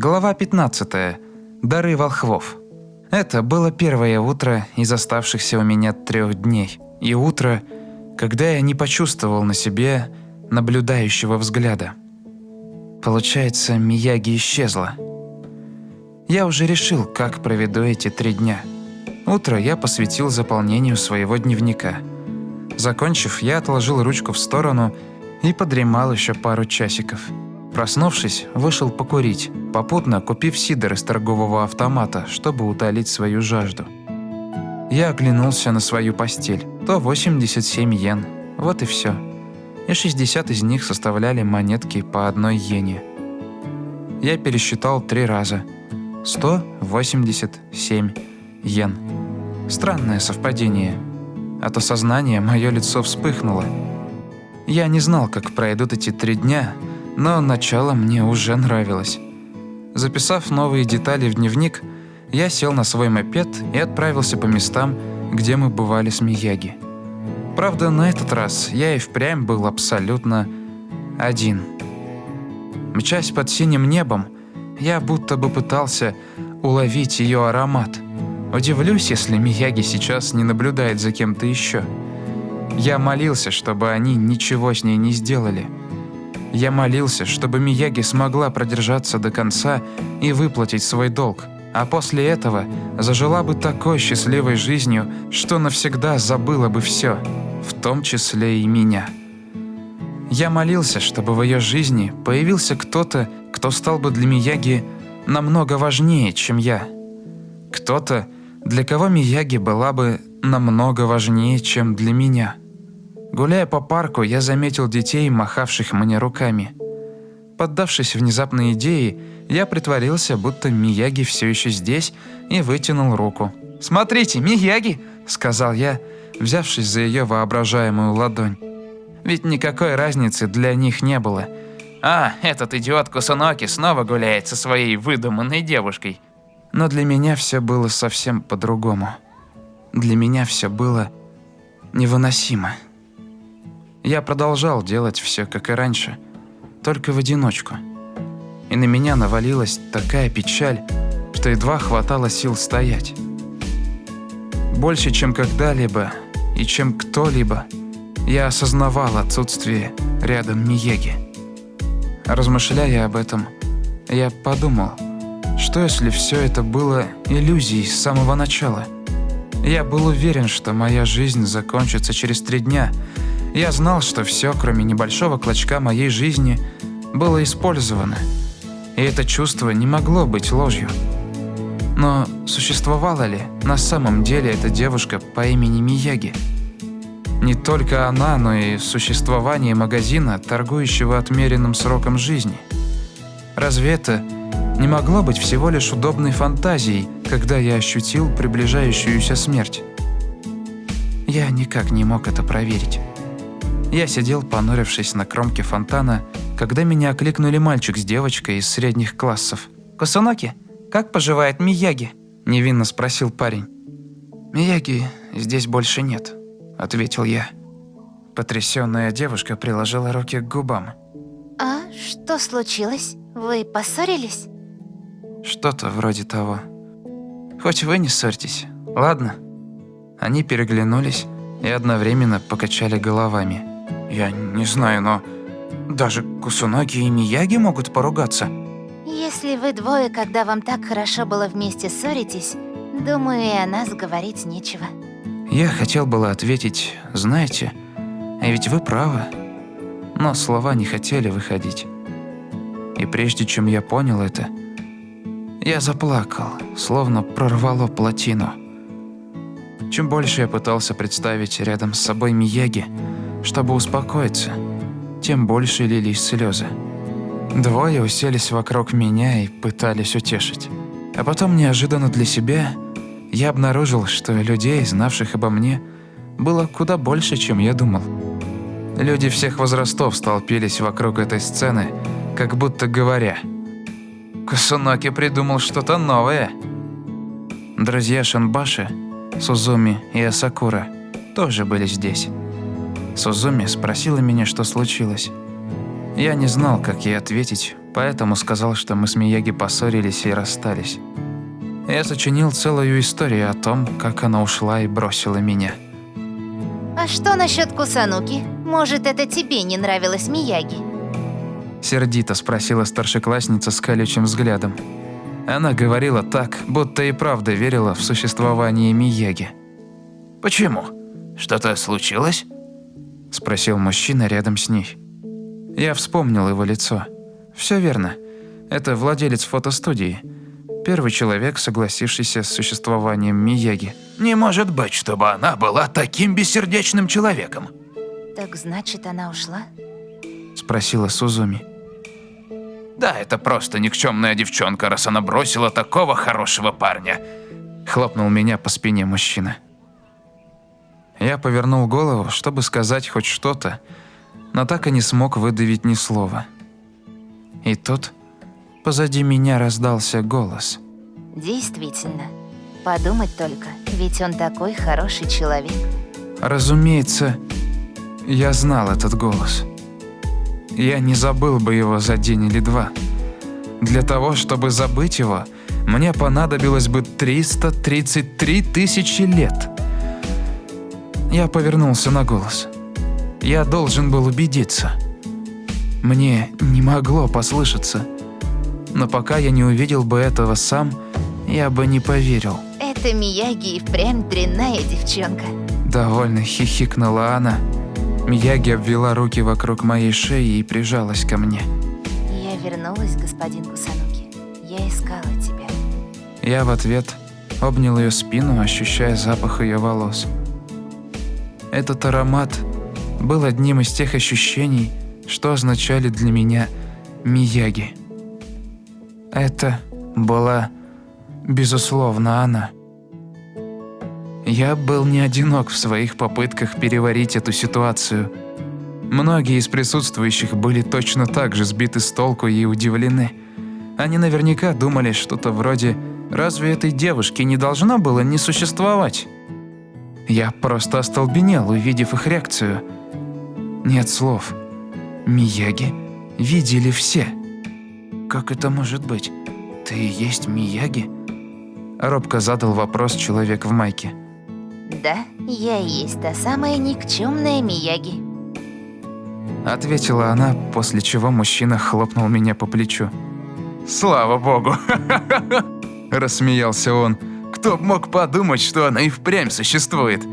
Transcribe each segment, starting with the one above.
Глава 15. Дары волхвов. Это было первое утро из оставшихся у меня трех дней. И утро, когда я не почувствовал на себе наблюдающего взгляда. Получается, Мияги исчезла. Я уже решил, как проведу эти три дня. Утро я посвятил заполнению своего дневника. Закончив, я отложил ручку в сторону и подремал еще пару часиков. Проснувшись, вышел покурить, попутно купив сидр из торгового автомата, чтобы утолить свою жажду. Я оглянулся на свою постель. То 87 йен. Вот и все. И 60 из них составляли монетки по одной йене. Я пересчитал три раза. 187 йен. Странное совпадение. От осознания мое лицо вспыхнуло. Я не знал, как пройдут эти три дня, но начало мне уже нравилось. Записав новые детали в дневник, я сел на свой мопед и отправился по местам, где мы бывали с Мияги. Правда, на этот раз я и впрямь был абсолютно один. Мчась под синим небом, я будто бы пытался уловить ее аромат. Удивлюсь, если Мияги сейчас не наблюдает за кем-то еще. Я молился, чтобы они ничего с ней не сделали – я молился, чтобы Мияги смогла продержаться до конца и выплатить свой долг, а после этого зажила бы такой счастливой жизнью, что навсегда забыла бы все, в том числе и меня. Я молился, чтобы в ее жизни появился кто-то, кто стал бы для Мияги намного важнее, чем я. Кто-то, для кого Мияги была бы намного важнее, чем для меня. Гуляя по парку, я заметил детей, махавших мне руками. Поддавшись внезапной идее, я притворился, будто Мияги все еще здесь, и вытянул руку. «Смотрите, Мияги!» – сказал я, взявшись за ее воображаемую ладонь. Ведь никакой разницы для них не было. «А, этот идиот Кусуноки снова гуляет со своей выдуманной девушкой». Но для меня все было совсем по-другому. Для меня все было невыносимо. Я продолжал делать все, как и раньше, только в одиночку. И на меня навалилась такая печаль, что едва хватало сил стоять. Больше, чем когда-либо и чем кто-либо, я осознавал отсутствие рядом Миеги. Размышляя об этом, я подумал, что если все это было иллюзией с самого начала? Я был уверен, что моя жизнь закончится через три дня – я знал, что все, кроме небольшого клочка моей жизни, было использовано. И это чувство не могло быть ложью. Но существовала ли на самом деле эта девушка по имени Мияги? Не только она, но и существование магазина, торгующего отмеренным сроком жизни. Разве это не могло быть всего лишь удобной фантазией, когда я ощутил приближающуюся смерть? Я никак не мог это проверить. Я сидел, понурившись на кромке фонтана, когда меня окликнули мальчик с девочкой из средних классов. «Кусуноки, как поживает Мияги?» – невинно спросил парень. «Мияги здесь больше нет», – ответил я. Потрясённая девушка приложила руки к губам. «А что случилось? Вы поссорились?» «Что-то вроде того. Хоть вы не ссорьтесь, ладно?» Они переглянулись и одновременно покачали головами. Я не знаю, но даже Кусуноги и Мияги могут поругаться. Если вы двое, когда вам так хорошо было вместе, ссоритесь, думаю, и о нас говорить нечего. Я хотел было ответить, знаете, а ведь вы правы. Но слова не хотели выходить. И прежде чем я понял это, я заплакал, словно прорвало плотину. Чем больше я пытался представить рядом с собой Мияги, чтобы успокоиться, тем больше лились слезы. Двое уселись вокруг меня и пытались утешить. А потом, неожиданно для себя, я обнаружил, что людей, знавших обо мне, было куда больше, чем я думал. Люди всех возрастов столпились вокруг этой сцены, как будто говоря «Косуноки придумал что-то новое». Друзья Шанбаши, Сузуми и Асакура тоже были здесь. Сузуми спросила меня, что случилось. Я не знал, как ей ответить, поэтому сказал, что мы с Мияги поссорились и расстались. Я сочинил целую историю о том, как она ушла и бросила меня. А что насчет Кусануки? Может, это тебе не нравилось Мияги? Сердито спросила старшеклассница с колючим взглядом. Она говорила так, будто и правда верила в существование Мияги. «Почему? Что-то случилось?» Спросил мужчина рядом с ней. Я вспомнил его лицо. Все верно. Это владелец фотостудии. Первый человек, согласившийся с существованием Мияги. «Не может быть, чтобы она была таким бессердечным человеком!» Так значит, она ушла? Спросила Сузуми. Да, это просто никчемная девчонка, раз она бросила такого хорошего парня. Хлопнул меня по спине мужчина. Я повернул голову, чтобы сказать хоть что-то, но так и не смог выдавить ни слова. И тут позади меня раздался голос. Действительно. Подумать только, ведь он такой хороший человек. Разумеется, я знал этот голос. Я не забыл бы его за день или два. Для того, чтобы забыть его, мне понадобилось бы 333 тысячи лет. Я повернулся на голос. Я должен был убедиться. Мне не могло послышаться. Но пока я не увидел бы этого сам, я бы не поверил. Это Мияги и впрямь дрянная девчонка. Довольно хихикнула она. Мияги обвела руки вокруг моей шеи и прижалась ко мне. Я вернулась, господин Кусануки. Я искала тебя. Я в ответ обнял ее спину, ощущая запах ее волос. Этот аромат был одним из тех ощущений, что означали для меня Мияги. Это была, безусловно, она. Я был не одинок в своих попытках переварить эту ситуацию. Многие из присутствующих были точно так же сбиты с толку и удивлены. Они наверняка думали что-то вроде «Разве этой девушки не должно было не существовать?» Я просто остолбенел, увидев их реакцию. Нет слов. Мияги видели все. «Как это может быть? Ты и есть Мияги?» Робко задал вопрос человек в майке. Да, я и есть та самая никчемная Мияги. Ответила она, после чего мужчина хлопнул меня по плечу. «Слава богу!» Рассмеялся он. «Кто мог подумать, что она и впрямь существует?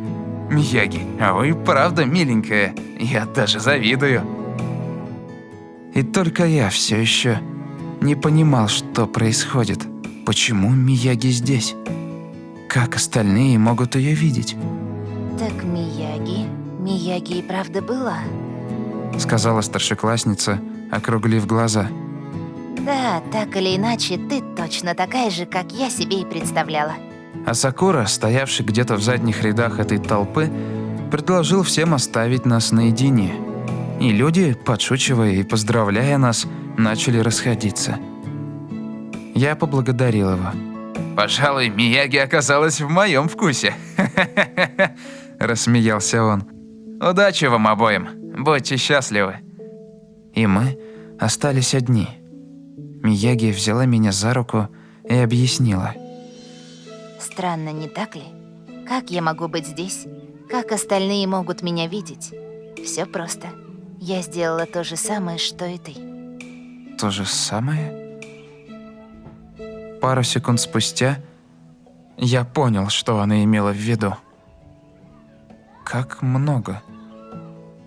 Мияги, а вы правда миленькая. Я даже завидую». И только я все еще не понимал, что происходит. Почему Мияги здесь? Как остальные могут ее видеть? Так Мияги... Мияги и правда была. Сказала старшеклассница, округлив глаза. Да, так или иначе, ты точно такая же, как я себе и представляла. А Сакура, стоявший где-то в задних рядах этой толпы, предложил всем оставить нас наедине. И люди, подшучивая и поздравляя нас, начали расходиться. Я поблагодарил его. «Пожалуй, Мияги оказалась в моем вкусе», – рассмеялся он. «Удачи вам обоим, будьте счастливы». И мы остались одни. Мияги взяла меня за руку и объяснила. Странно, не так ли? Как я могу быть здесь? Как остальные могут меня видеть? Все просто. Я сделала то же самое, что и ты. То же самое? Пару секунд спустя я понял, что она имела в виду. Как много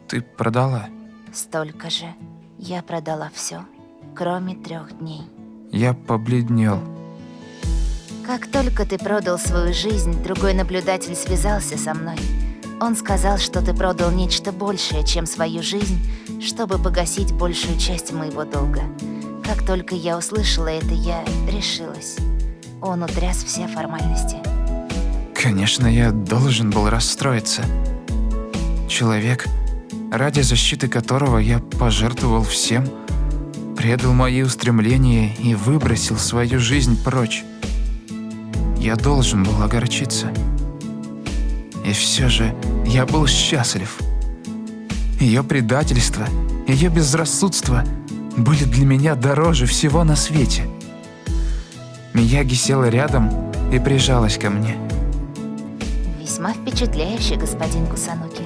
ты продала? Столько же. Я продала все, кроме трех дней. Я побледнел. Как только ты продал свою жизнь, другой наблюдатель связался со мной. Он сказал, что ты продал нечто большее, чем свою жизнь, чтобы погасить большую часть моего долга. Как только я услышала это, я решилась. Он утряс все формальности. Конечно, я должен был расстроиться. Человек, ради защиты которого я пожертвовал всем, предал мои устремления и выбросил свою жизнь прочь. Я должен был огорчиться. И все же я был счастлив. Ее предательство, ее безрассудство были для меня дороже всего на свете. Мияги села рядом и прижалась ко мне. Весьма впечатляюще, господин Кусануки.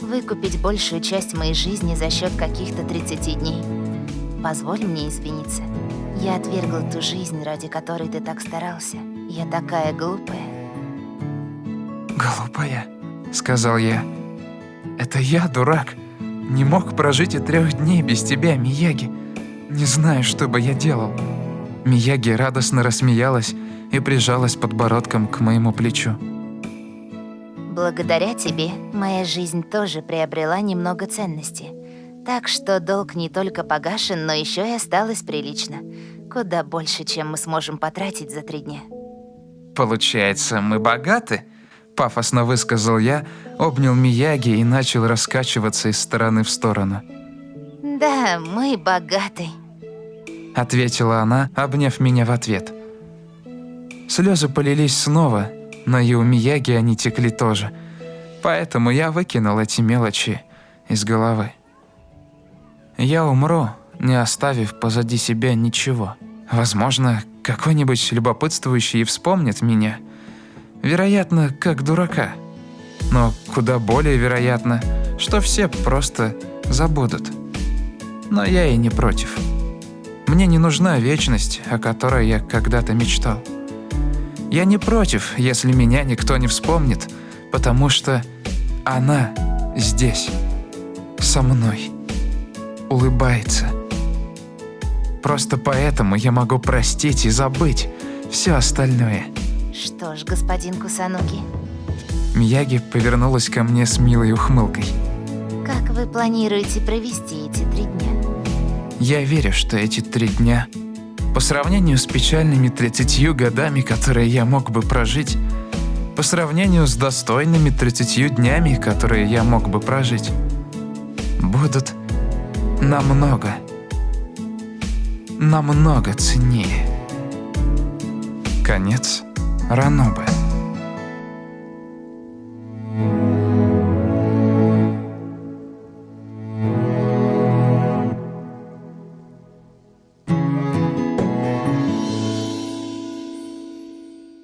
Выкупить большую часть моей жизни за счет каких-то 30 дней. Позволь мне извиниться. Я отвергла ту жизнь, ради которой ты так старался. Я такая глупая. «Глупая», — сказал я. «Это я, дурак. Не мог прожить и трех дней без тебя, Мияги. Не знаю, что бы я делал». Мияги радостно рассмеялась и прижалась подбородком к моему плечу. Благодаря тебе моя жизнь тоже приобрела немного ценности. Так что долг не только погашен, но еще и осталось прилично. Куда больше, чем мы сможем потратить за три дня. «Получается, мы богаты?» Пафосно высказал я, обнял Мияги и начал раскачиваться из стороны в сторону. «Да, мы богаты», — ответила она, обняв меня в ответ. Слезы полились снова, но и у Мияги они текли тоже. Поэтому я выкинул эти мелочи из головы. Я умру, не оставив позади себя ничего. Возможно, какой-нибудь любопытствующий вспомнит меня. Вероятно, как дурака. Но куда более вероятно, что все просто забудут. Но я и не против. Мне не нужна вечность, о которой я когда-то мечтал. Я не против, если меня никто не вспомнит, потому что она здесь, со мной, улыбается. Просто поэтому я могу простить и забыть все остальное. Что ж, господин Кусануки. Мияги повернулась ко мне с милой ухмылкой. Как вы планируете провести эти три дня? Я верю, что эти три дня по сравнению с печальными 30 годами, которые я мог бы прожить, по сравнению с достойными 30 днями, которые я мог бы прожить, будут намного, намного ценнее. Конец Ранобе.